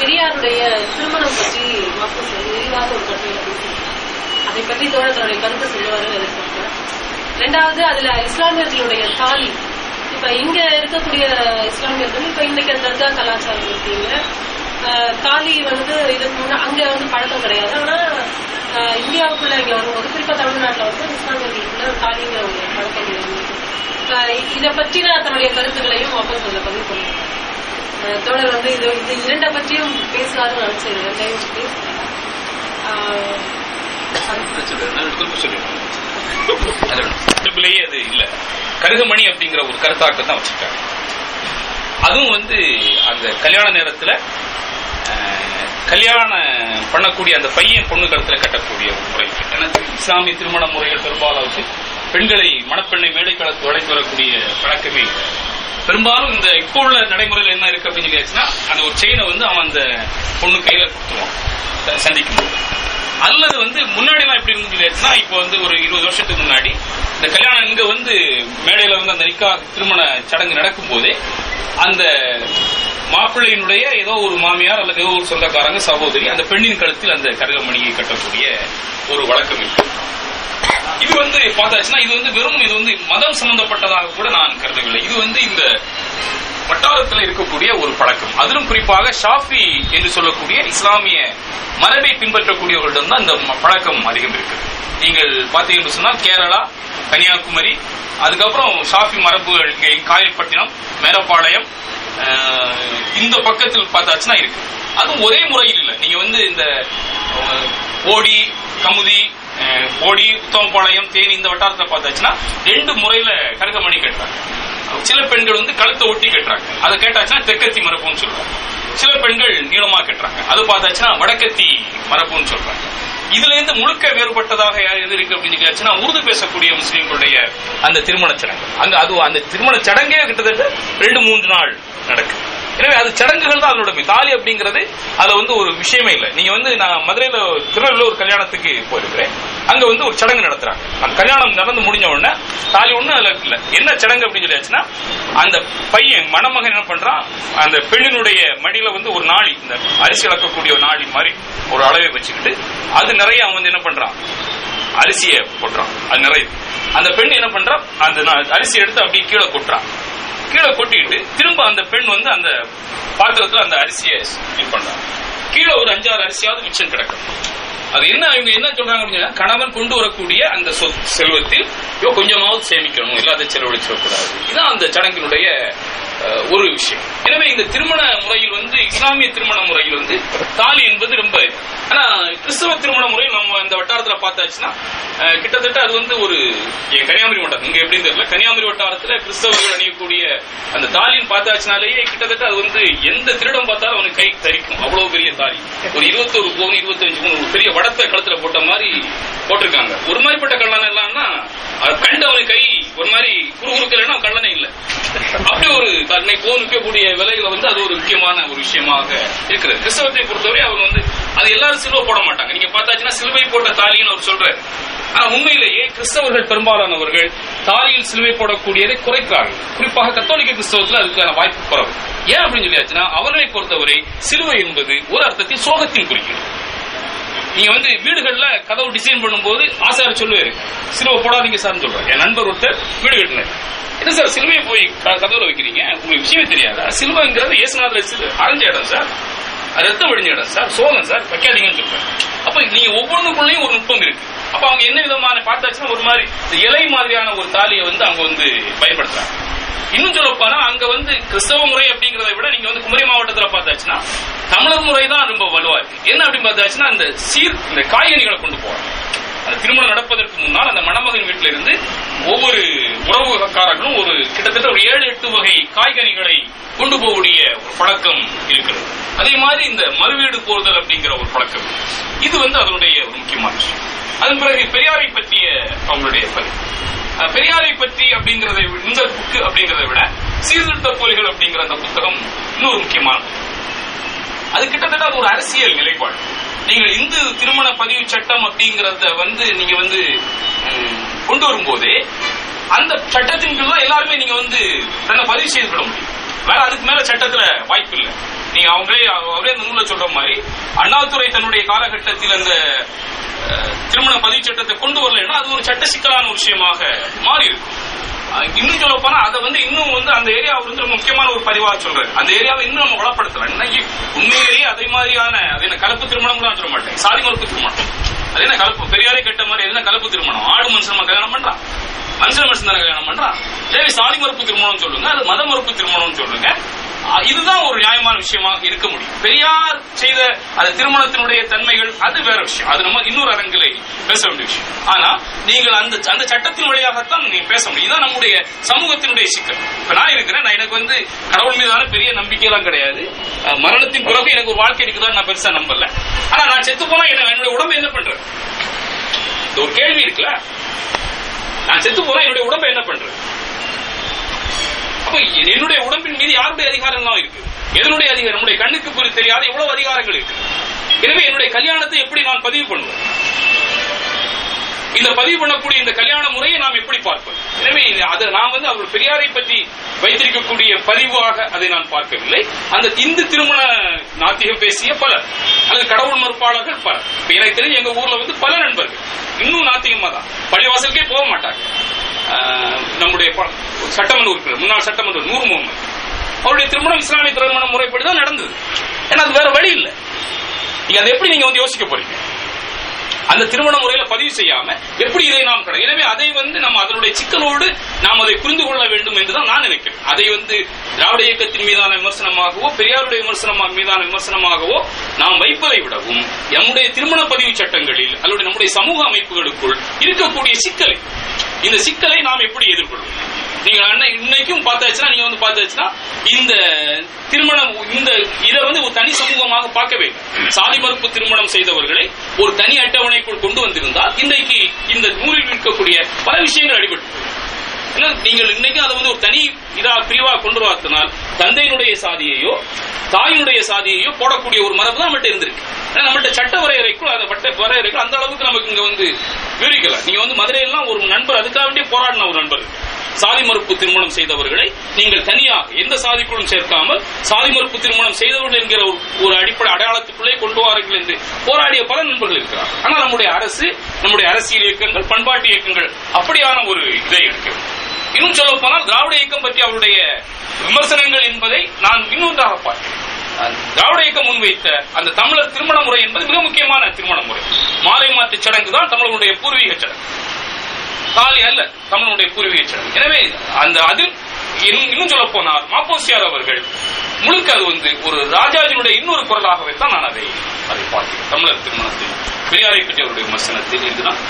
பெரியாருடைய திருமணம் பற்றி மக்கள் சொல்லி விரிவாக ஒரு கட்டுரையில அதை பற்றி தோழர் தன்னுடைய கருத்து சொல்லுவாருன்னு எதிர்பார்க்கிறேன் ரெண்டாவது அதுல இஸ்லாமியர்களுடைய தாலி. இப்ப இங்க இருக்கக்கூடிய இஸ்லாமியர்கள் இப்ப இன்னைக்கு தர்கா கலாச்சாரம் இருக்கீங்க தாலி வந்து இதுக்கு முன்ன அங்க வந்து பழக்கம் கிடையாது. ஆனா இந்தியாவுக்குள்ள இங்க வரும்போது குறிப்பா தமிழ்நாட்டுல வந்து இஸ்லாமியர்களுக்குள்ள தாலிங்கிற ஒரு பழக்கம் இதை பற்றின தன்னுடைய கருத்துக்களையும் வாபஸ் அதுல பதிவு பண்ணுவாங்க. தோழர் வந்து இது இது இரண்டை பற்றியும் பேசலாம்னு நினைச்சிருக்கேன் தயவு பேசுங்க ஆஹ் அது இல்ல. கருகமணி அப்படிங்கிற ஒரு கருத்தாக்கம் தான் வச்சிருக்காங்க. அதுவும் வந்து அந்த கல்யாண நேரத்துல கல்யாணம் பண்ணக்கூடிய அந்த பையன் பொண்ணு கருத்துல கட்டக்கூடிய ஒரு முறை. ஏன்னா இஸ்லாமிய திருமண முறைகள் பெரும்பாலும் பெண்களை மணப்பெண்ணை மேடைக்களத்து வளைத்து வரக்கூடிய பழக்கமே இல்லை. பெரும்பாலும் இந்த இப்போ உள்ள நடைமுறையில் என்ன இருக்கு அப்படின்னு சொல்லியாச்சுன்னா அந்த ஒரு செயினை வந்து அவன் அந்த பொண்ணு கையில கொடுத்துருவான். சந்திக்கும் போது. அல்லது வந்து முன்னாடி எல்லாம் எப்படி இருந்துச்சுன்னா இப்போ வந்து ஒரு இருபது வருஷத்துக்கு முன்னாடி இந்த கல்யாணம் இங்க வந்து மேடையில வந்து அந்த நிக்கா திருமண சடங்கு நடக்கும் போதே அந்த மாப்பிள்ளையினுடைய ஏதோ ஒரு மாமியார் அல்லது ஏதோ ஒரு சொந்தக்காரங்க சகோதரி அந்த பெண்ணின் கழுத்தில் அந்த கருகமணியை கட்டக்கூடிய ஒரு வழக்கம் இருக்கு. இது வந்து பார்த்தாச்சுன்னா இது வந்து வெறும் இது வந்து மதம் சம்பந்தப்பட்டதாக கூட நான் கருதவில்லை. இது வந்து இந்த வட்டாரத்தில் இருக்கக்கூடிய ஒரு பழக்கம். அதிலும் குறிப்பாக ஷாஃபி என்று சொல்லக்கூடிய இஸ்லாமிய மரபை பின்பற்றக்கூடியவர்களிடம் தான் இந்த பழக்கம் அதிகம் இருக்குது. நீங்கள் பார்த்தீங்கன்னு சொன்னால் கேரளா கன்னியாகுமரி அதுக்கப்புறம் ஷாஃபி மரபுகள் இங்கே காயல்பட்டினம் மேலப்பாளையம் இந்த பக்கத்தில் பார்த்தாச்சுன்னா இருக்கு. அதுவும் ஒரே முறையில் இல்லை. நீங்க வந்து இந்த ஓடி கமுதி கோடி தோம்பாளையம் தேனி இந்த வட்டாரத்தை பார்த்தாச்சுன்னா ரெண்டு முறையில கருகமணி கட்டுறாங்க. சில பெண்கள் வந்து கழுத்தை ஒட்டி கட்டுறாங்க. அதை கேட்டாச்சுன்னா தெற்கத்தி மரபுன்னு சொல்றாங்க. சில பெண்கள் நீளமா கட்டுறாங்க. அது பார்த்தாச்சுன்னா வடக்கத்தி மரபுன்னு சொல்றாங்க. இதுல இருந்து முழுக்க வேறுபட்டதாக யார் எது இருக்கு அப்படின்னு கேட்டாச்சுன்னா உருது பேசக்கூடிய முஸ்லீம்களுடைய அந்த திருமண சடங்கு. அங்க அது அந்த திருமண சடங்கே கிட்டத்தட்ட ரெண்டு மூன்று நாள் நடக்குது எனவே அது சடங்குகள் தான் அதனுடைய தாலி அப்படிங்கிறது அதுல வந்து ஒரு விஷயமே இல்லை. நீங்க வந்து நான் மதுரையில திருநெல்வேலியில் ஒரு கல்யாணத்துக்கு போயிருக்கிறேன். அங்க வந்து ஒரு சடங்கு நடத்துறாங்க. அந்த கல்யாணம் நடந்து முடிஞ்ச உடனே தாலி ஒண்ணு அதுல இல்ல. என்ன சடங்கு அப்படின்னு சொல்லியாச்சுன்னா அந்த பையன் மணமகன் என்ன பண்றான்? அந்த பெண்ணினுடைய மடியில வந்து ஒரு நாளி இந்த அரிசி அளக்கக்கூடிய ஒரு நாளி மாதிரி ஒரு அளவை வச்சுக்கிட்டு அது நிறைய அவன் வந்து என்ன பண்றான்? அரிசியை போட்டுறான் அது நிறைய அந்த பெண் என்ன பண்றான் அந்த அரிசி எடுத்து அப்படியே கீழே கொட்டுறான். கீழே கொட்டிட்டு திரும்ப அந்த பெண் வந்து அந்த பாத்திரத்துல அந்த அரிசியை இது பண்றாங்க கீழே ஒரு அஞ்சாறு அரிசியாவது மிச்சம் கிடக்கும். அது என்ன இவங்க என்ன சொல்றாங்க அப்படின்னா கணவன் கொண்டு வரக்கூடிய அந்த செல்வத்தில் ஐயோ கொஞ்சமாவது சேமிக்கணும் இல்லாத செலவழிச்சிடக்கூடாது இதுதான் அந்த சடங்கினுடைய ஒரு விஷயம். எனவே இந்த திருமண முறையில் வந்து இஸ்லாமிய திருமண முறையில் வந்து தாலி என்பது ரொம்ப ஆனா கிறிஸ்தவ திருமண முறையில் நம்ம இந்த வட்டாரத்துல பார்த்தாச்சுன்னா கிட்டத்தட்ட அது வந்து ஒரு கன்னியாகுமரி வட்டாரம். இங்க எப்படின்னு தெரியல. கன்னியாகுமரி வட்டாரத்துல கிறிஸ்தவர்கள் அணியக்கூடிய அந்த தாலின்னு பார்த்தாச்சுனாலேயே கிட்டத்தட்ட அது வந்து எந்த திருடம் பார்த்தாலும் அவனுக்கு கை தரிக்கும். அவ்வளவு பெரிய தாலி. ஒரு இருபத்தொரு பவுன் இருபத்தஞ்சு பவுன் ஒரு பெரிய வடத்தை கழுத்துல போட்ட மாதிரி போட்டிருக்காங்க. ஒரு மாதிரிப்பட்ட கல்லணை எல்லாம்னா அது கண்டவனுக்கு கை ஒரு மாதிரி குறுகுறுக்கலைன்னா கல்லணை இல்லை. அப்படி ஒரு தன்னை போன் விலையில வந்து அது ஒரு முக்கியமான ஒரு விஷயமாக இருக்கிறது. கிறிஸ்தவத்தை பொறுத்தவரை அவங்க வந்து அது எல்லாரும் சிலுவை போட மாட்டாங்க. நீங்க பார்த்தாச்சுன்னா சிலுவை போட்ட தாலின்னு அவர் சொல்றாரு. ஆனா உண்மையிலேயே கிறிஸ்தவர்கள் பெரும்பாலானவர்கள் தாலியில் சிலுவை போடக்கூடியதை குறைக்கிறார்கள். குறிப்பாக கத்தோலிக்க கிறிஸ்தவத்தில் அதுக்கான வாய்ப்பு குறவு. ஏன் அப்படின்னு சொல்லியாச்சுன்னா அவர்களை பொறுத்தவரை சிலுவை என்பது ஒரு அர்த்தத்தில் சோகத்தில் குறிக்கிறது. நீங்க வந்து வீடுகள்ல கதவு டிசைன் பண்ணும்போது ஆசாரி சொல்லுவாரு சிலுவை போடாதீங்க சார்னு சொல்றாரு. என் நண்பர் ஒருத்தர் வீடு கட்டினார். என்ன சார் சிலுவையை போய் க- கதவுல வைக்கிறீங்க? உங்களுக்கு விஷயமே தெரியாதா? சிலுவைங்கிறது இயேசுநாதர் சிலு- அரைஞ்ச இடம் சார். ரத்தம் வடிஞ்ச இடம் சார். சோகம் சார். வைக்காதீங்கன்னு சொல்றேன் அப்ப நீங்க ஒவ்வொன்றுக்குள்ளேயும் ஒரு நுட்பம் இருக்கு. அப்ப அவங்க என்ன விதமான பார்த்தாச்சுன்னா ஒரு மாதிரி இலை மாதிரியான ஒரு தாலியை வந்து அவங்க வந்து பயன்படுத்துறாங்க. இன்னும் சொல்ல போனா அங்க வந்து கிறிஸ்தவ முறை அப்படிங்கறத விட நீங்க வந்து குமரி மாவட்டத்துல பார்த்தாச்சுன்னா தமிழர் முறை தான் ரொம்ப வலுவா இருக்கு. என்ன அப்படின்னு பார்த்தாச்சுன்னா அந்த சீர் இந்த காய்கனிகளை கொண்டு போவாங்க அந்த திருமணம் நடப்பதற்கு முன்னால் அந்த மணமகன் வீட்டில இருந்து ஒவ்வொரு உறவுக்காரர்களும் ஒரு கிட்டத்தட்ட ஒரு ஏழு எட்டு வகை காய்கனிகளை கொண்டு போகக்கூடிய ஒரு பழக்கம் இருக்கிறது. அதே மாதிரி இந்த மறுவீடு போதல் அப்படிங்கிற ஒரு பழக்கம் இது வந்து அதனுடைய ஒரு முக்கியமான விஷயம். அதன் பிறகு பெரியாரை பற்றிய அவங்களுடைய பதிவு. பெரியாரை பற்றி அப்படிங்கறதை இந்த புக்கு அப்படிங்கறத விட சீர்திருத்த போலிகள் அப்படிங்கிற அந்த புத்தகம் இன்னொரு முக்கியமான அது கிட்டத்தட்ட அது ஒரு அரசியல் நிலைப்பாடு. நீங்கள் இந்து திருமண பதிவு சட்டம் அப்படிங்கறத வந்து நீங்க வந்து கொண்டு வரும்போதே அந்த சட்டத்தின் கீழ் தான் எல்லாருமே நீங்க வந்து தன்னை பதிவு செய்து கொள்ள முடியும். வேற அதுக்கு மேல சட்டத்துல வாய்ப்பு இல்லை. நீங்க அவங்களே அவரே அந்த நூல்ல சொல்ற மாதிரி அண்ணாதுரை தன்னுடைய காலகட்டத்தில் அந்த திருமண பதிவு சட்டத்தை கொண்டு வரலைன்னா அது ஒரு சட்ட சிக்கலான ஒரு விஷயமாக மாறி இருக்கும் இன்னும் சொல்ல போனா அதை வந்து இன்னும் வந்து அந்த ஏரியா வந்து ரொம்ப முக்கியமான ஒரு பதிவா சொல்றாரு. அந்த ஏரியாவை இன்னும் நம்ம வளப்படுத்தலாம். இன்னைக்கு உண்மையிலேயே அதே மாதிரியான அது என்ன கலப்பு திருமணம் சொல்ல மாட்டேன். சாதி மறுப்பு திருமணம். அது என்ன கலப்பு? பெரியாரே கேட்ட மாதிரி என்ன கலப்பு திருமணம்? ஆடு மனுஷன் கல்யாணம் பண்றான். மனுஷன் மனுஷன் தானே கல்யாணம் பண்றான். தேவை சாதி மறுப்பு திருமணம் சொல்லுங்க அது மத மறுப்பு திருமணம் சொல்லுங்க. இதுதான் ஒரு நியாயமான விஷயமாக இருக்க முடியும். பெரியார் செய்த அந்த திருமணத்தினுடைய தன்மைகள் அது வேற விஷயம். அது நம்ம இன்னொரு அரங்கிலே பேச வேண்டிய விஷயம். ஆனா நீங்கள் அந்த அந்த சட்டத்தின் வழியாகத்தான் நீங்க பேச முடியும். இதுதான் நம்முடைய சமூகத்தினுடைய சிக்கல். இப்ப நான் இருக்கிறேன் நான் எனக்கு வந்து கடவுள் மீதான பெரிய நம்பிக்கையெல்லாம் கிடையாது. மரணத்தின் பிறகு எனக்கு ஒரு வாழ்க்கை இருக்குதான் நான் பெருசா நம்பல. ஆனா நான் செத்து போனா என்ன என்னுடைய உடம்பு என்ன பண்றது? ஒரு கேள்வி இருக்குல்ல? நான் செத்து போனா என்னுடைய உடம்பு என்ன பண்றது? அப்ப என்னுடைய உடம்பின் மீது யாருடைய அதிகாரம் இருக்கு? எதனுடைய அதிகாரம்? நம்முடைய கண்ணுக்கு புரி தெரியாத எவ்வளவு அதிகாரங்கள் இருக்கு? எனவே என்னுடைய கல்யாணத்தை எப்படி நான் பதிவு பண்ணுவேன்? இந்த பதிவு பண்ணக்கூடிய இந்த கல்யாண முறையை நாம் எப்படி பார்ப்பது? எனவே இது- அது நான் வந்து அவர் பெரியாரை பற்றி வைத்திருக்கக்கூடிய பதிவாக அதை நான் பார்க்கவில்லை. அந்த இந்து திருமண நாத்திகம் பேசிய பலர் அல்லது கடவுள் மறுப்பாளர்கள் பலர். எனக்கு தெரிஞ்சு எங்க ஊர்ல வந்து பல நண்பர்கள். இன்னும் நாத்திகமா தான் பள்ளிவாசலுக்கே போக மாட்டாங்க. நம்முடைய ப- சட்டமன்ற உறுப்பினர் முன்னாள் சட்டமன்ற நூர் முகமது. அவருடைய திருமணம் இஸ்லாமிய திருமண முறைப்படி தான் நடந்தது. ஏன்னா அது வேற வழி இல்லை. நீங்க அதை எப்படி நீங்க வந்து யோசிக்க போறீங்க? அந்த திருமண முறையில பதிவு செய்யாம எப்படி இதை நாம் கடை எனவே அதை வந்து நம்ம அதனுடைய சிக்கலோடு நாம் அதை புரிந்து கொள்ள வேண்டும் என்றுதான் நான் நினைக்கிறேன். அதை வந்து திராவிட இயக்கத்தின் மீதான விமர்சனமாகவோ பெரியாருடைய விமர்சனம் மீதான விமர்சனமாகவோ நாம் வைப்பதை விடவும் நம்முடைய திருமண பதிவு சட்டங்களில் அல்லது நம்முடைய சமூக அமைப்புகளுக்குள் இருக்கக்கூடிய சிக்கலை இந்த சிக்கலை நாம் எப்படி எதிர்கொள்வோம்? நீங்க அண்ணன் இன்னைக்கும் பார்த்தாச்சுன்னா நீங்க வந்து பார்த்தாச்சுன்னா இந்த திருமணம் இந்த இதை வந்து ஒரு தனி சமூகமாக பார்க்கவே இல்லை சாதி மறுப்பு திருமணம் செய்தவர்களை ஒரு தனி அட்டவணைக்குள் கொண்டு வந்திருந்தால் இன்றைக்கு இந்த நூலில் இருக்கக்கூடிய பல விஷயங்கள் அடிபடும் நீங்கள் நீங்கள் இன்னைக்கு அதை வந்து ஒரு தனி இதா பிரிவா கொண்டு வரத்தினால் தந்தையினுடைய சாதியையோ தாயினுடைய சாதியையோ போடக்கூடிய ஒரு மரபு தான் நம்மகிட்ட இருந்திருக்கு. ஏன்னா நம்மகிட்ட சட்ட வரையறைக்குள் அதை பட்ட வரையறைக்குள் அந்த அளவுக்கு நமக்கு இங்க வந்து விவரிக்கல. நீங்க வந்து மதுரையெல்லாம் ஒரு நண்பர் அதுக்காக வேண்டிய போராடின ஒரு நண்பர் சாதி மறுப்பு திருமணம் செய்தவர்களை நீங்கள் தனியாக எந்த சாதிக்குள்ளும் சேர்க்காமல் சாதி மறுப்பு திருமணம் செய்தவர்கள் என்கிற ஒரு- அடிப்படை அடையாளத்துக்குள்ளே கொண்டு வாருங்கள் என்று போராடிய பல நண்பர்கள் இருக்கிறார் ஆனால் நம்முடைய அரசு நம்முடைய அரசியல் இயக்கங்கள் பண்பாட்டு இயக்கங்கள் அப்படியான ஒரு இதை எடுக்கிறது இன்னும் சொல்ல போனால் திராவிட இயக்கம் பற்றி அவருடைய விமர்சனங்கள் என்பதை நான் இன்னொன்றாக பார்க்கிறேன். திராவிட இயக்கம் முன்வைத்த அந்த தமிழர் திருமண முறை என்பது மிக முக்கியமான திருமண முறை. மாலை மாற்று சடங்கு தான் தமிழர்களுடைய பூர்வீக சடங்கு. தாலி அல்ல தமிழனுடைய பூர்வீக சடங்கு. எனவே அந்த அதில் இன்னும் இன்னும் சொல்ல போனால் மாப்போசியார் அவர்கள் முழுக்க அது வந்து ஒரு ராஜாஜினுடைய இன்னொரு குரலாகவே தான் நான் அதை அதை பார்க்கிறேன். தமிழர் திருமணத்தில் பெரியாரை பற்றி அவருடைய விமர்சனத்தில் இதுதான்